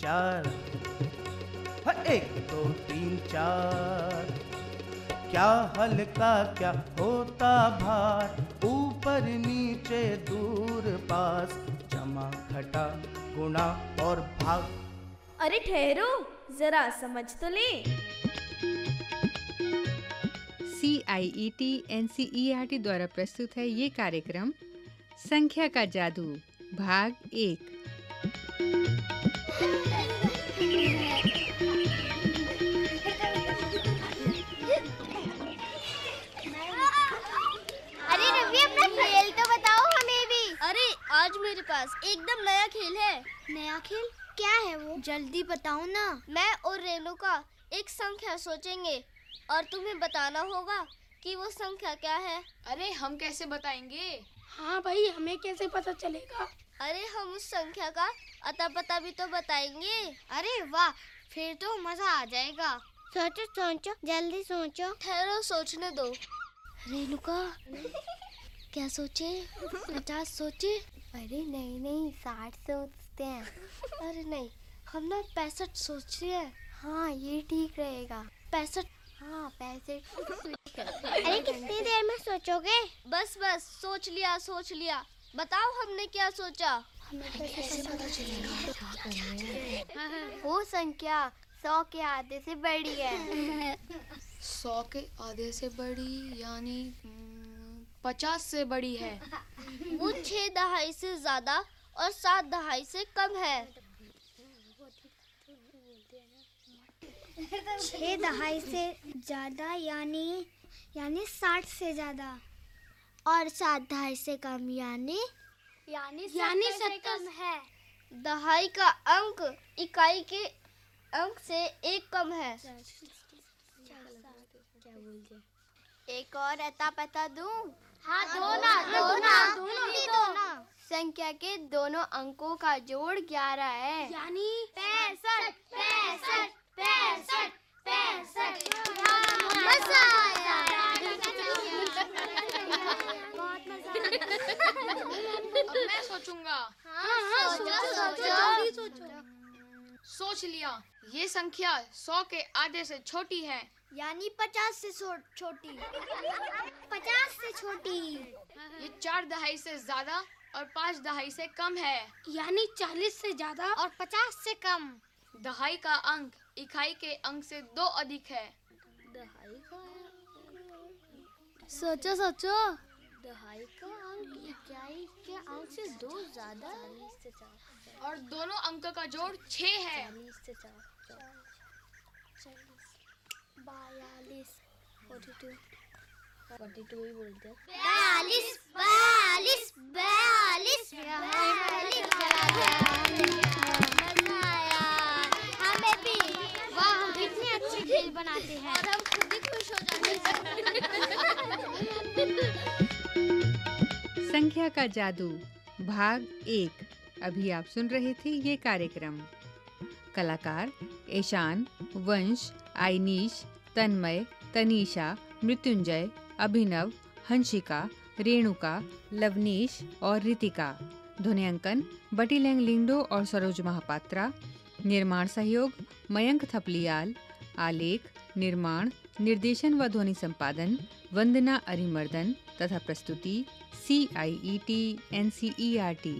चार हाँ, एक दो तीन चार क्या हल्का क्या होता भार ऊपर नीचे दूर पास जमा घटा गुणा और भाग। अरे ठहरो जरा समझ तो ले। C I E T N C E R T द्वारा प्रस्तुत है ये कार्यक्रम संख्या का जादू भाग एक। अरे रवि अपना खेल तो बताओ हमें भी। अरे आज मेरे पास एकदम नया खेल है। नया खेल? क्या है वो? जल्दी बताओ ना। मैं और रेणुका एक संख्या सोचेंगे और तुम्हें बताना होगा कि वो संख्या क्या है। अरे हम कैसे बताएँगे? हाँ भाई हमें कैसे पता चलेगा? अरे हम उस संख्या का अता पता भी तो बताएँगे। अरे वाह फिर तो मज़ा आ जाएगा। सोचो सोचो जल्दी सोचो। ठहरो सोचने दो। रेणुका क्या सोचे? पचास सोचे? अरे नहीं नहीं साठ सोचते हैं। अरे नहीं हम ना पैंसठ सोच रहे हैं। हाँ ये ठीक रहेगा। पैंसठ हाँ पैंसठ अरे कितनी देर में सोचोगे? बस बस सोच लिया सोच लिया। बताओ हमने क्या सोचा? वो संख्या सौ के आधे से बड़ी है। सौ के आधे से बड़ी यानी पचास से बड़ी है। वो छह दहाई से ज़्यादा और सात दहाई से कम है। छः दहाई से ज़्यादा यानी यानी साठ से ज़्यादा। और सात दहाई से कम यानी यानी यानी सत्तर है। दहाई का अंक इकाई के अंक से एक कम है। एक और अता पता दूँ? हाँ दो ना दो ना दो संख्या के दोनों अंकों का जोड़ ग्यारह है। यानी पैंसठ पैंसठ। पैंसठ पैंसठ मज़ा आया बहुत मज़ा मैं सोचूँगा हाँ सोचो सोचो सोच लिया। ये संख्या सौ के आधे से छोटी है। यानी पचास से छोटी। पचास से छोटी। ये चार दहाई से ज़्यादा और पाँच दहाई से कम है। यानी चालीस से ज़्यादा और पचास से कम। दहाई का अंक इकाई के अंक से दो अधिक है। सोचो सोचो। दहाई का अंक इकाई के अंक से दो ज़्यादा और दोनों अंक का जोड़ छः है। बयालीस। बयालीस। बनाते हैं। और हम खुद ही खुश हो जाते हैं। संख्या का जादू भाग एक। अभी आप सुन रहे थे ये कार्यक्रम। कलाकार ईशान वंश आइनीश तन्मय तनीषा मृत्युंजय अभिनव हंसिका रेणुका लवनीश और रितिका। ध्वनियांकन बटीलैंग लिंगडो और सरोज महापात्रा। निर्माण सहयोग मयंक थपलियाल आलेख, निर्माण, निर्देशन व ध्वनि संपादन, वंदना अरिमर्दन तथा प्रस्तुति C I E T N C E R T